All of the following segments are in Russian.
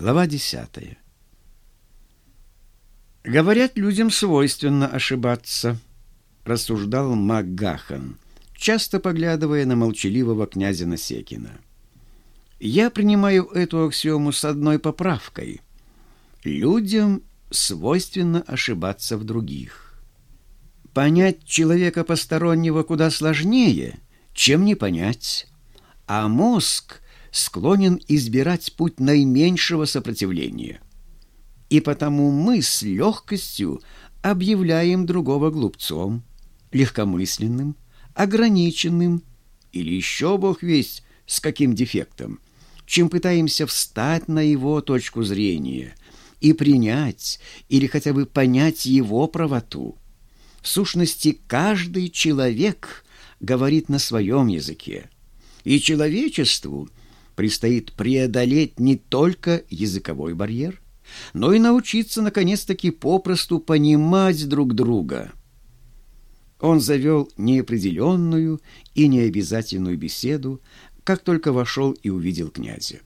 Глава десятая. «Говорят, людям свойственно ошибаться», — рассуждал Макгахан, часто поглядывая на молчаливого князя Насекина. «Я принимаю эту аксиому с одной поправкой. Людям свойственно ошибаться в других. Понять человека постороннего куда сложнее, чем не понять, а мозг склонен избирать путь наименьшего сопротивления. И потому мы с легкостью объявляем другого глупцом, легкомысленным, ограниченным или еще бог весть с каким дефектом, чем пытаемся встать на его точку зрения и принять или хотя бы понять его правоту. В сущности, каждый человек говорит на своем языке, и человечеству – предстоит преодолеть не только языковой барьер, но и научиться наконец-таки попросту понимать друг друга. Он завел неопределенную и необязательную беседу, как только вошел и увидел князя.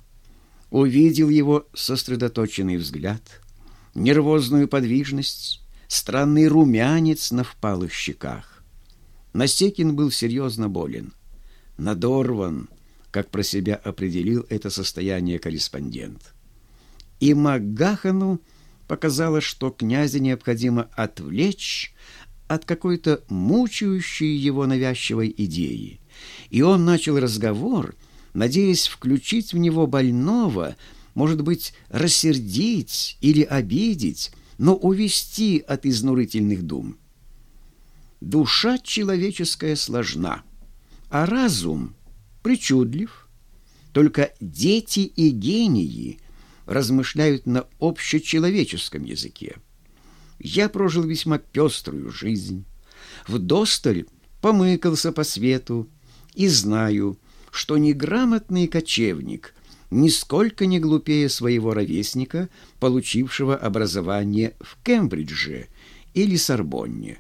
Увидел его сосредоточенный взгляд, нервозную подвижность, странный румянец на впалых щеках. Насекин был серьезно болен, надорван, как про себя определил это состояние корреспондент. И Макгахану показалось, что князя необходимо отвлечь от какой-то мучающей его навязчивой идеи. И он начал разговор, надеясь включить в него больного, может быть, рассердить или обидеть, но увести от изнурительных дум. Душа человеческая сложна, а разум — причудлив. Только дети и гении размышляют на общечеловеческом языке. Я прожил весьма пеструю жизнь. В досталь помыкался по свету и знаю, что неграмотный кочевник нисколько не глупее своего ровесника, получившего образование в Кембридже или Сорбонне.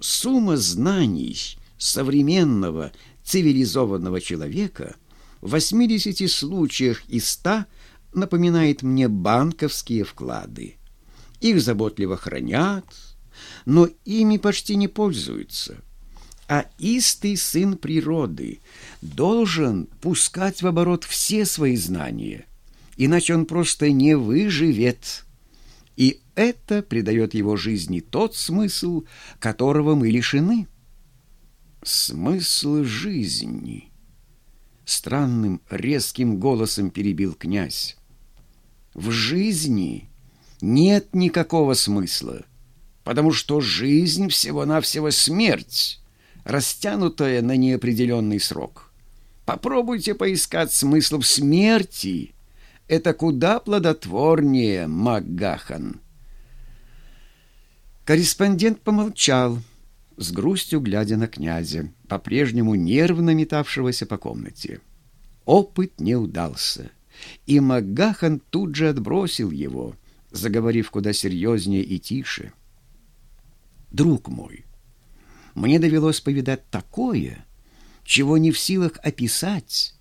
Сумма знаний современного цивилизованного человека в 80 случаях из 100 напоминает мне банковские вклады. Их заботливо хранят, но ими почти не пользуются. А истый сын природы должен пускать в оборот все свои знания, иначе он просто не выживет. И это придает его жизни тот смысл, которого мы лишены смысл жизни. Странным резким голосом перебил князь. В жизни нет никакого смысла, потому что жизнь всего-навсего смерть, растянутая на неопределенный срок. Попробуйте поискать смысл в смерти. Это куда плодотворнее, Макгахан. Корреспондент помолчал, с грустью глядя на князя, по-прежнему нервно метавшегося по комнате. Опыт не удался, и Магахан тут же отбросил его, заговорив куда серьезнее и тише. «Друг мой, мне довелось повидать такое, чего не в силах описать,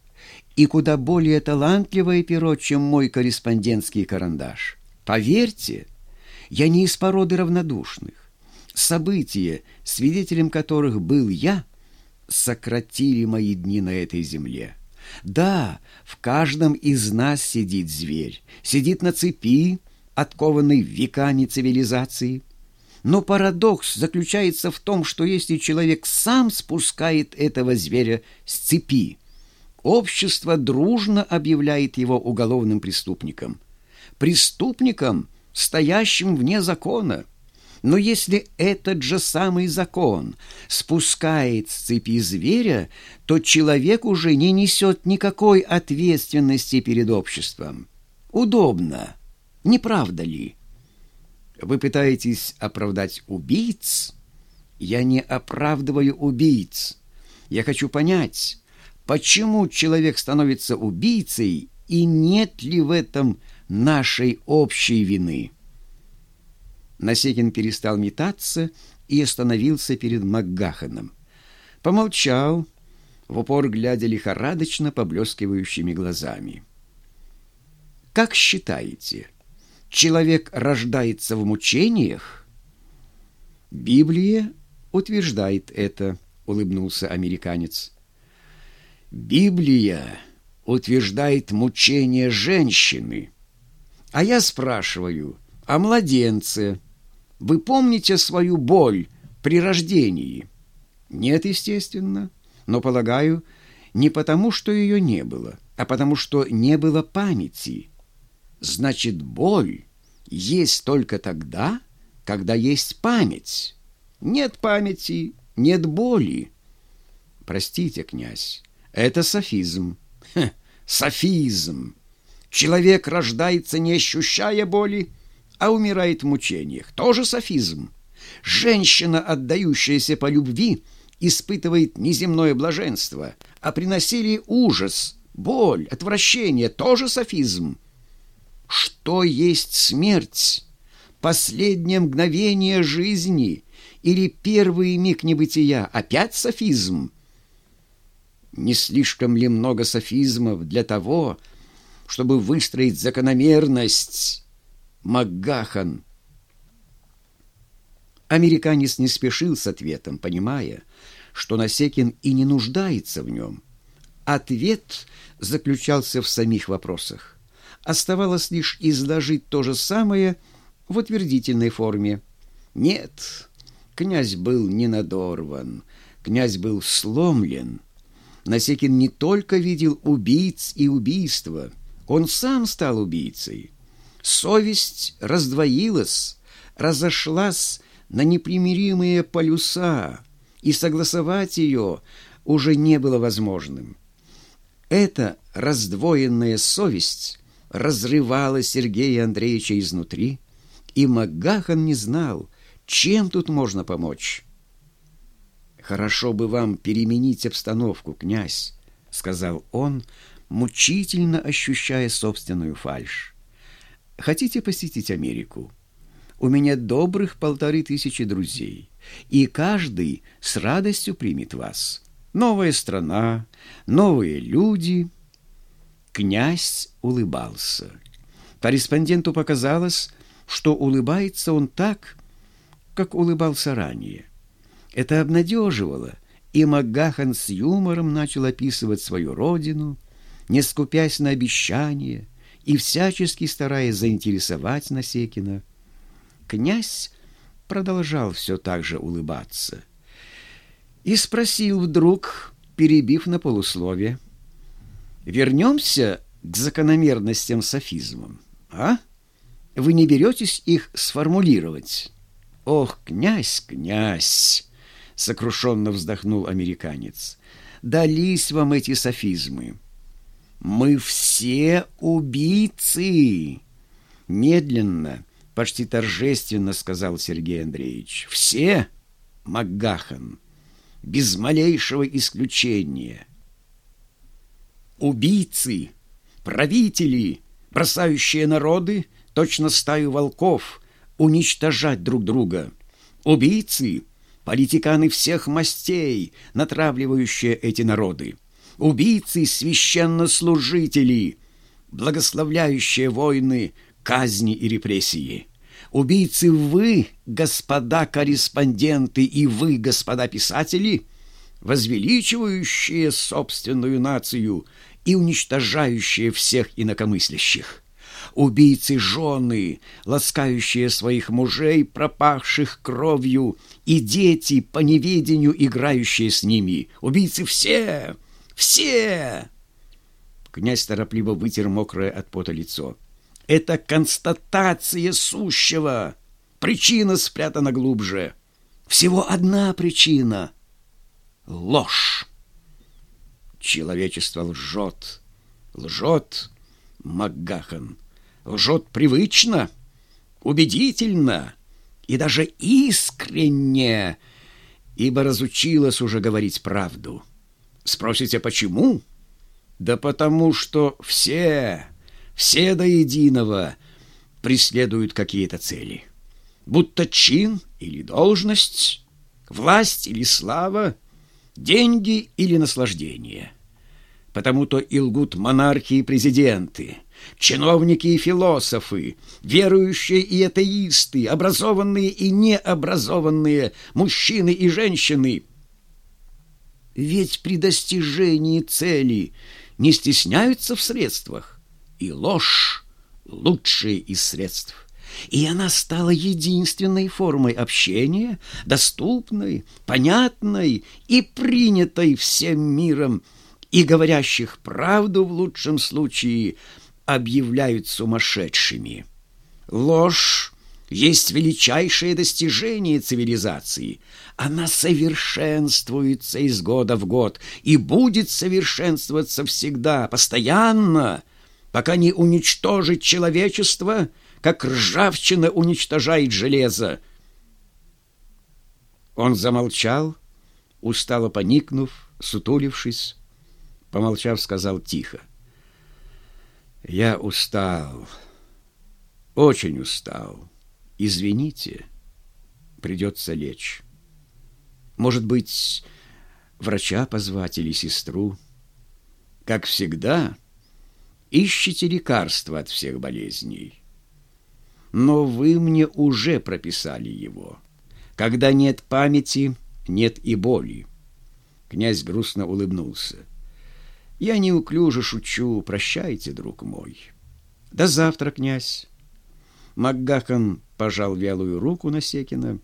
и куда более талантливое перо, чем мой корреспондентский карандаш. Поверьте, я не из породы равнодушных события, свидетелем которых был я, сократили мои дни на этой земле. Да, в каждом из нас сидит зверь, сидит на цепи, откованный веками цивилизации. Но парадокс заключается в том, что если человек сам спускает этого зверя с цепи, общество дружно объявляет его уголовным преступником. Преступником, стоящим вне закона – но если этот же самый закон спускает с цепи зверя, то человек уже не несет никакой ответственности перед обществом. Удобно, не правда ли? Вы пытаетесь оправдать убийц? Я не оправдываю убийц. Я хочу понять, почему человек становится убийцей и нет ли в этом нашей общей вины. Насекин перестал метаться и остановился перед Макгаханом. Помолчал, в упор глядя лихорадочно поблескивающими глазами. Как считаете, человек рождается в мучениях? Библия утверждает это, улыбнулся американец. Библия утверждает мучение женщины. А я спрашиваю о младенце. Вы помните свою боль при рождении? Нет, естественно, но, полагаю, не потому, что ее не было, а потому, что не было памяти. Значит, боль есть только тогда, когда есть память. Нет памяти, нет боли. Простите, князь, это софизм. Хе, софизм. Человек рождается, не ощущая боли, а умирает в мучениях. Тоже софизм. Женщина, отдающаяся по любви, испытывает неземное блаженство, а при насилии ужас, боль, отвращение. Тоже софизм. Что есть смерть? Последнее мгновение жизни или первый миг небытия? Опять софизм? Не слишком ли много софизмов для того, чтобы выстроить закономерность? Макгахан. Американец не спешил с ответом, понимая, что Насекин и не нуждается в нем. Ответ заключался в самих вопросах. Оставалось лишь изложить то же самое в утвердительной форме. Нет, князь был не надорван, князь был сломлен. Насекин не только видел убийц и убийства, он сам стал убийцей. Совесть раздвоилась, разошлась на непримиримые полюса, и согласовать ее уже не было возможным. Эта раздвоенная совесть разрывала Сергея Андреевича изнутри, и Магахан не знал, чем тут можно помочь. «Хорошо бы вам переменить обстановку, князь», — сказал он, мучительно ощущая собственную фальшь. «Хотите посетить Америку? У меня добрых полторы тысячи друзей, и каждый с радостью примет вас. Новая страна, новые люди». Князь улыбался. Корреспонденту показалось, что улыбается он так, как улыбался ранее. Это обнадеживало, и Магахан с юмором начал описывать свою родину, не скупясь на обещания и всячески стараясь заинтересовать Насекина. Князь продолжал все так же улыбаться и спросил вдруг, перебив на полусловие, «Вернемся к закономерностям софизмам, а? Вы не беретесь их сформулировать?» «Ох, князь, князь!» — сокрушенно вздохнул американец. «Дались вам эти софизмы!» «Мы все убийцы!» Медленно, почти торжественно сказал Сергей Андреевич. «Все, Макгахан, без малейшего исключения. Убийцы, правители, бросающие народы, точно стаю волков, уничтожать друг друга. Убийцы — политиканы всех мастей, натравливающие эти народы, убийцы священнослужители, благословляющие войны, казни и репрессии. Убийцы вы, господа корреспонденты, и вы, господа писатели, возвеличивающие собственную нацию и уничтожающие всех инакомыслящих убийцы жены, ласкающие своих мужей, пропахших кровью, и дети по неведению, играющие с ними. Убийцы все! Все!» Князь торопливо вытер мокрое от пота лицо. «Это констатация сущего! Причина спрятана глубже. Всего одна причина — ложь. Человечество лжет, лжет, Макгахан лжет привычно, убедительно и даже искренне, ибо разучилась уже говорить правду. Спросите, почему? Да потому что все, все до единого преследуют какие-то цели. Будто чин или должность, власть или слава, деньги или наслаждение. Потому-то и лгут монархи и президенты – чиновники и философы, верующие и атеисты, образованные и необразованные, мужчины и женщины. Ведь при достижении цели не стесняются в средствах, и ложь — лучшие из средств. И она стала единственной формой общения, доступной, понятной и принятой всем миром, и говорящих правду в лучшем случае объявляют сумасшедшими. Ложь есть величайшее достижение цивилизации. Она совершенствуется из года в год и будет совершенствоваться всегда, постоянно, пока не уничтожит человечество, как ржавчина уничтожает железо. Он замолчал, устало поникнув, сутулившись, помолчав, сказал тихо. «Я устал, очень устал. Извините, придется лечь. Может быть, врача позвать или сестру? Как всегда, ищите лекарства от всех болезней. Но вы мне уже прописали его. Когда нет памяти, нет и боли». Князь грустно улыбнулся. Я неуклюже шучу. Прощайте, друг мой. До завтра, князь. Макгахан пожал вялую руку Насекина.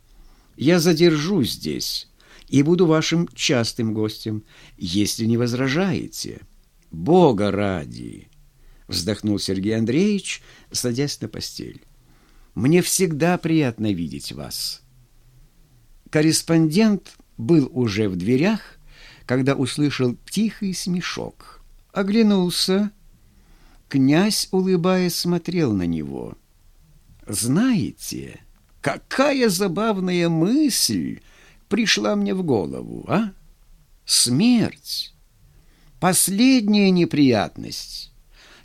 Я задержусь здесь и буду вашим частым гостем, если не возражаете. Бога ради! Вздохнул Сергей Андреевич, садясь на постель. Мне всегда приятно видеть вас. Корреспондент был уже в дверях, когда услышал тихий смешок. Оглянулся. Князь, улыбаясь, смотрел на него. «Знаете, какая забавная мысль пришла мне в голову, а? Смерть. Последняя неприятность,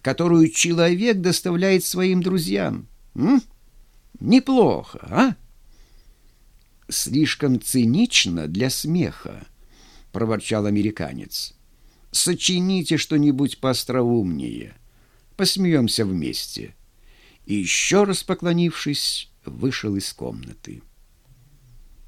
которую человек доставляет своим друзьям. М? Неплохо, а? Слишком цинично для смеха проворчал американец. «Сочините что-нибудь поостроумнее. Посмеемся вместе». И еще раз поклонившись, вышел из комнаты.